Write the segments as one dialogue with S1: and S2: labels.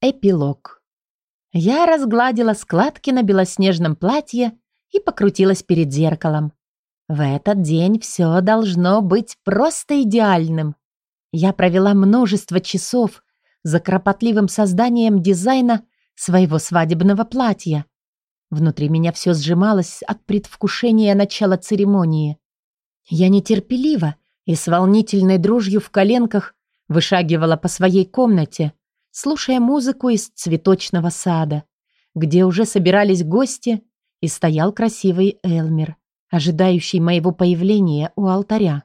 S1: Эпилог. Я разгладила складки на белоснежном платье и покрутилась перед зеркалом. В этот день все должно быть просто идеальным. Я провела множество часов за кропотливым созданием дизайна своего свадебного платья. Внутри меня все сжималось от предвкушения начала церемонии. Я нетерпеливо и с волнительной дрожью в коленках вышагивала по своей комнате, слушая музыку из цветочного сада, где уже собирались гости, и стоял красивый Элмер, ожидающий моего появления у алтаря.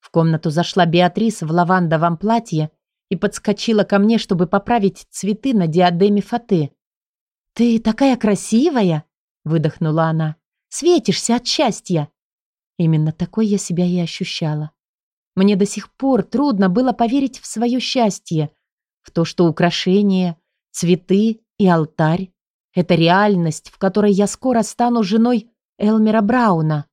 S1: В комнату зашла Беатрис в лавандовом платье и подскочила ко мне, чтобы поправить цветы на диадеме фаты. «Ты такая красивая!» — выдохнула она. «Светишься от счастья!» Именно такой я себя и ощущала. Мне до сих пор трудно было поверить в свое счастье, в то, что украшения, цветы и алтарь — это реальность, в которой я скоро стану женой Элмера Брауна.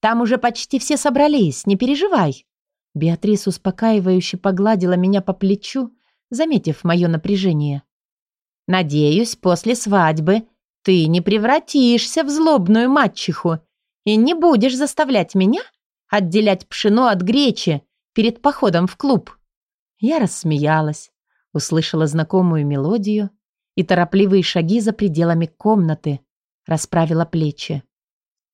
S1: Там уже почти все собрались, не переживай. Беатрис успокаивающе погладила меня по плечу, заметив мое напряжение. «Надеюсь, после свадьбы ты не превратишься в злобную мачеху и не будешь заставлять меня отделять пшено от гречи перед походом в клуб». Я рассмеялась, услышала знакомую мелодию и торопливые шаги за пределами комнаты, расправила плечи.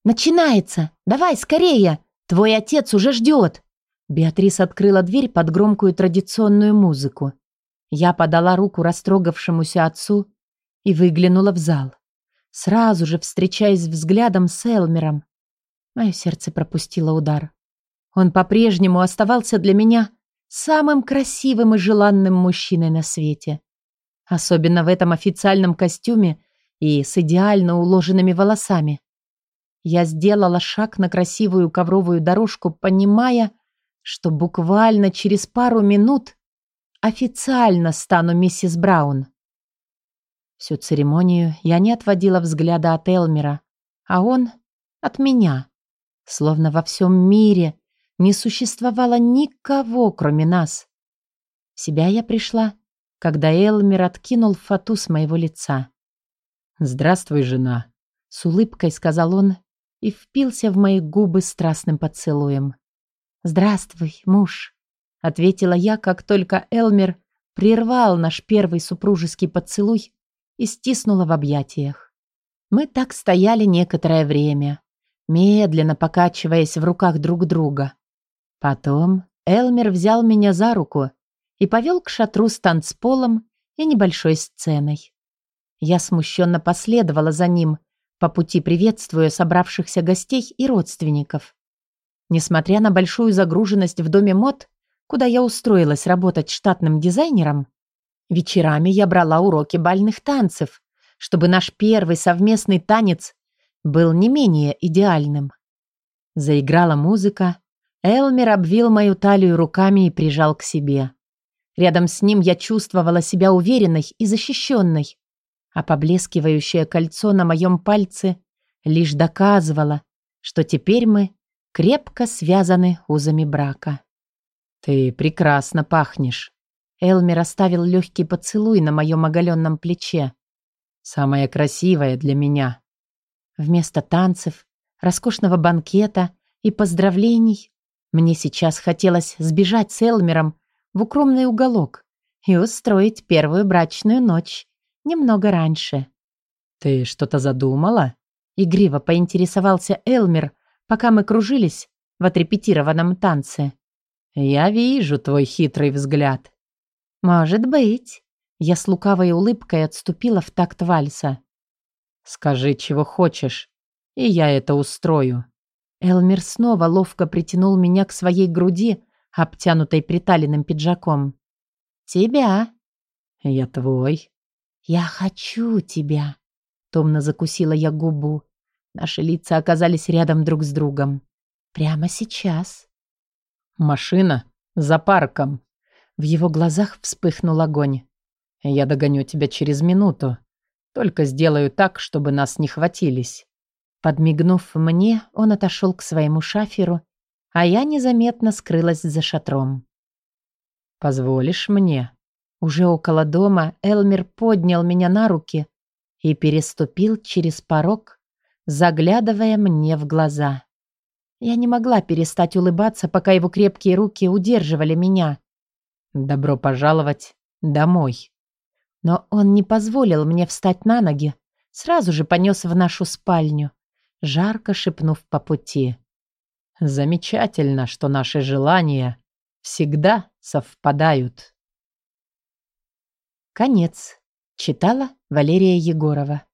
S1: «Начинается! Давай скорее! Твой отец уже ждет!» Беатрис открыла дверь под громкую традиционную музыку. Я подала руку растрогавшемуся отцу и выглянула в зал. Сразу же встречаясь взглядом с Элмером. Мое сердце пропустило удар. Он по-прежнему оставался для меня самым красивым и желанным мужчиной на свете. Особенно в этом официальном костюме и с идеально уложенными волосами. Я сделала шаг на красивую ковровую дорожку, понимая, что буквально через пару минут официально стану миссис Браун. Всю церемонию я не отводила взгляда от Элмера, а он от меня. Словно во всем мире не существовало никого, кроме нас. В себя я пришла, когда Элмер откинул фату с моего лица.
S2: «Здравствуй, жена», —
S1: с улыбкой сказал он и впился в мои губы страстным поцелуем. «Здравствуй, муж», — ответила я, как только Элмер прервал наш первый супружеский поцелуй и стиснула в объятиях. Мы так стояли некоторое время, медленно покачиваясь в руках друг друга. Потом Элмер взял меня за руку и повел к шатру с танцполом и небольшой сценой. Я смущенно последовала за ним, по пути приветствуя собравшихся гостей и родственников. Несмотря на большую загруженность в доме мод, куда я устроилась работать штатным дизайнером, вечерами я брала уроки бальных танцев, чтобы наш первый совместный танец был не менее идеальным. Заиграла музыка, Элмер обвил мою талию руками и прижал к себе. Рядом с ним я чувствовала себя уверенной и защищенной, а поблескивающее кольцо на моем пальце лишь доказывало, что теперь мы крепко связаны узами брака.
S2: «Ты прекрасно пахнешь».
S1: Элмер оставил легкий поцелуй на моем оголенном плече.
S2: «Самая красивая для меня».
S1: Вместо танцев, роскошного банкета и поздравлений мне сейчас хотелось сбежать с Элмером в укромный уголок и устроить первую брачную ночь немного раньше.
S2: «Ты что-то задумала?»
S1: Игриво поинтересовался Элмер, пока мы кружились в отрепетированном танце.
S2: «Я вижу твой хитрый взгляд».
S1: «Может быть». Я с лукавой улыбкой отступила в такт вальса.
S2: «Скажи, чего хочешь, и я это устрою».
S1: Элмер снова ловко притянул меня к своей груди, обтянутой приталенным пиджаком. «Тебя».
S2: «Я твой».
S1: «Я хочу тебя», — томно закусила я губу. Наши лица оказались рядом друг с другом. «Прямо сейчас».
S2: «Машина за парком».
S1: В его глазах вспыхнул огонь.
S2: «Я догоню тебя через минуту. Только сделаю так, чтобы нас не хватились».
S1: Подмигнув мне, он отошел к своему шаферу, а я незаметно скрылась за шатром.
S2: «Позволишь мне?»
S1: Уже около дома Элмер поднял меня на руки и переступил через порог, заглядывая мне в глаза. Я не могла перестать улыбаться, пока его крепкие руки удерживали меня.
S2: «Добро пожаловать домой».
S1: Но он не позволил мне встать на ноги, сразу же понес в нашу спальню, жарко шепнув по пути.
S2: «Замечательно, что наши желания всегда совпадают».
S1: Конец. Читала Валерия Егорова.